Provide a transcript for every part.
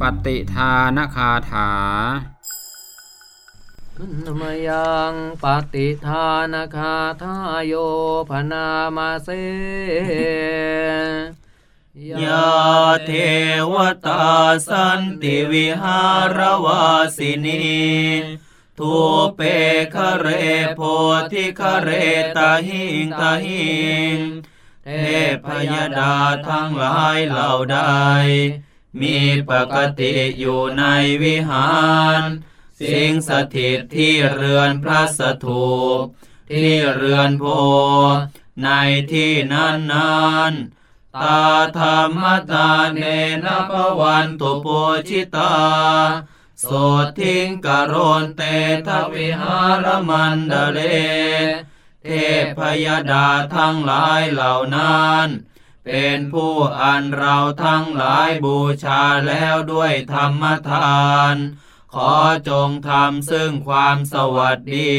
ปฏิทานคาถามยังปฏิทานคาทาโยพนามาเสยาเทวตาสันติวิหารวาสินีทูเปคะเรโพธิคะเรตาหิงตาหิง เทพยดาทั้งหลายเหล่าใด มีปกติอยู่ในวิหาร สิงสถิตที่เรือนพระสถูปที่เรือนโพ ในที่นั้นนั้นตาธรรมตาเนนปวันตุปชิตาโสทิงกโรนเตทวิหารมันเดเล เทพยดาทั้งหลายเหล่านั้น เป็นผู้อันเราทั้งหลายบูชาแล้วด้วยธรรมทาน ขอจงทำซึ่งความสวัสดี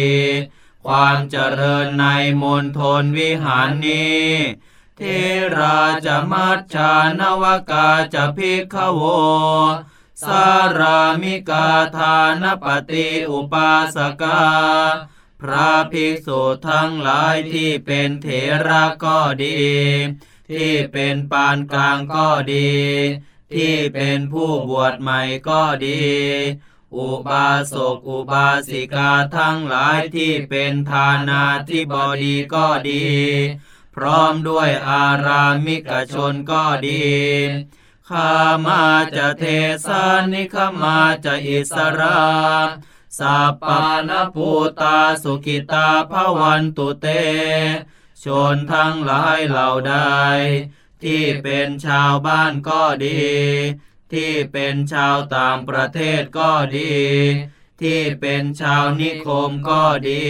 ความเจริญในมณฑลวิหารนี้เทราจะมัจฉานวกาจะพิกขโวสารามิกาทานปฏิอุปาสกา พระภิกษุทั้งหลายที่เป็นเถระก็ดี ที่เป็นปานกลางก็ดี ที่เป็นผู้บวชใหม่ก็ดี อุบาสกอุบาสิกาทั้งหลายที่เป็นทานาที่บดีก็ดี พร้อมด้วยอารามิกชนก็ดีข้ามาจะเทสานิขมาจะอิสรา สัปปานปูตาสุขิตาภวันตุเต ชนทั้งหลายเหล่าใด ที่เป็นชาวบ้านก็ดี ที่เป็นชาวต่างประเทศก็ดี ที่เป็นชาวนิคมก็ดี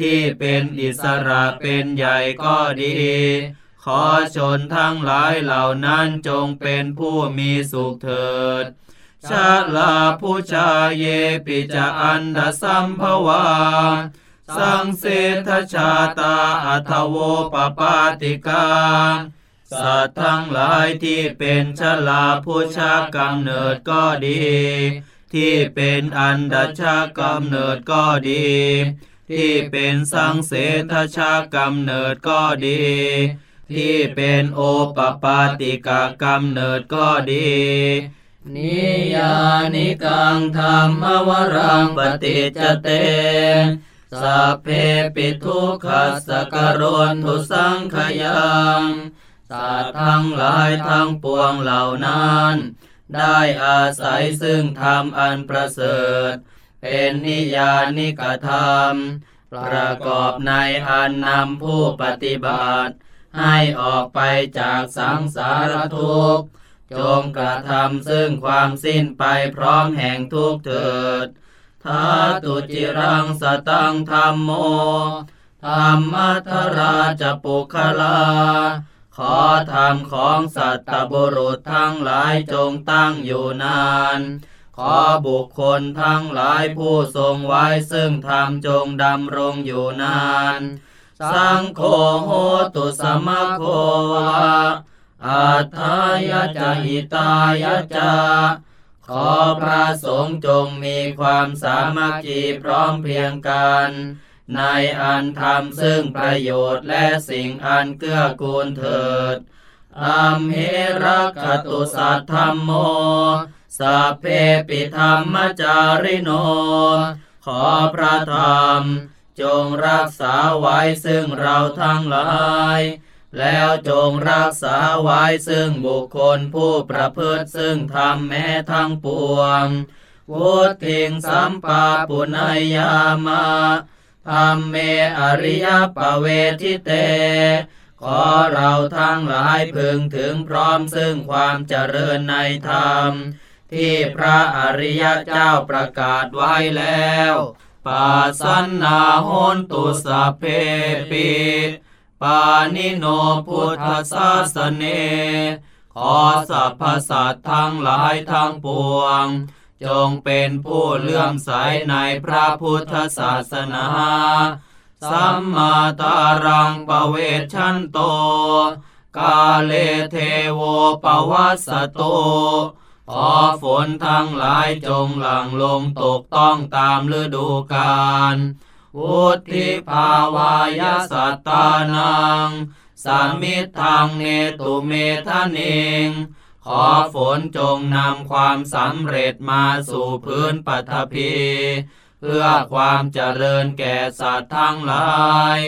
ที่เป็นอิสระเป็นใหญ่ก็ดี ขอชนทั้งหลายเหล่านั้นจงเป็นผู้มีสุขเถิด ชาลาผู้ชาเยปิจะอันดสัมภวา สังเสทชาตาอัทโวปปาติกา สัตว์ทั้งหลายที่เป็นชลาผู้ชากำเนิดก็ดี ที่เป็นอันดชากำเนิดก็ดี ที่เป็นสังเสทชากำเนิดก็ดี ที่เป็นโอปปาติกากำเนิดก็ดี นิยานิกังธรรมวรังปฏิจเตสัพเพปิทุกขัสกโรนทุสังขยังสัตว์ทั้งหลายทั้งปวงเหล่านั้น ได้อาศัยซึ่งธรรมอันประเสริฐ เป็นนิยานิกธรรม ประกอบในอันนำผู้ปฏิบัติ ให้ออกไปจากสังสารทุกข์ จงกระทำซึ่งความสิ้นไปพร้อมแห่งทุกข์เถิดทาตุจิรังสตังธรรมโมธรรมทราจะปุคลา ขอธรรมของสัตตบุรุษทั้งหลายจงตั้งอยู่นาน ขอบุคคลทั้งหลายผู้ทรงไว้ซึ่งธรรมจงดำรงอยู่นาน สังโฆโหตุสมะโควา อัตถายะจะหิตายะจะขอพระสงฆ์จงมีความสามัคคีพร้อมเพียงกัน ในอันทำซึ่งประโยชน์และสิ่งอันเกื้อกูลเถิดอัมเหรักขตุสัทธรรมโมสัพเพปิธรรมจาริโน ขอพระธรรม จงรักษาไว้ซึ่งเราทั้งหลาย แล้วจงรักษาไว้ซึ่งบุคคลผู้ประพฤติซึ่งทำแม้ทั้งปวงวุติงสัมปาปุณยามาธรรมเมอริยปเวทิเต ขอเราทั้งหลายพึงถึงพร้อมซึ่งความเจริญในธรรม ที่พระอริยเจ้าประกาศไว้แล้วปัสสันนาโหนตุสเพปิ ปานิโนพุทธศาสเน ขอสรรพสัตว์ทั้งหลายทั้งปวง จงเป็นผู้เลื่อมใสในพระพุทธศาสนาสัมมา ธารัง ปะเวจฉันโต กาเลเทโว ปะวัสสะตุ ขอฝนทั้งหลายจงหลั่งลงตกต้องตามฤดูกาล วุฑฒิภาวายะสัตตานังสามิทังเนตุเมทะเนงขอฝนจงนำความสำเร็จมาสู่พื้นปัทภีเพื่อความเจริญแก่สัตว์ทั้งหลาย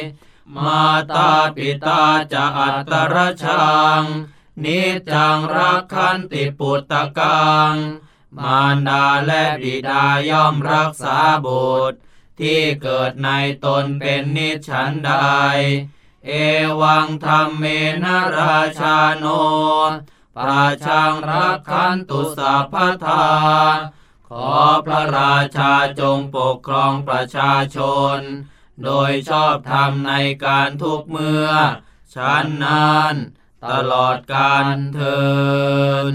มาตาปิตาจะอัตรชัง นิจจังรักขันติปุตตะกัง มารดาและบิดาย่อมรักษาบุตร ที่เกิดในตนเป็นนิจฉันใด เอวังธรรมเมนะราชาโนปราชังรักขันตุสัพพทา ขอพระราชาจงปกครองประชาชน โดยชอบธรรมในการทุกเมื่อชั้นนั้นตลอดการเทิน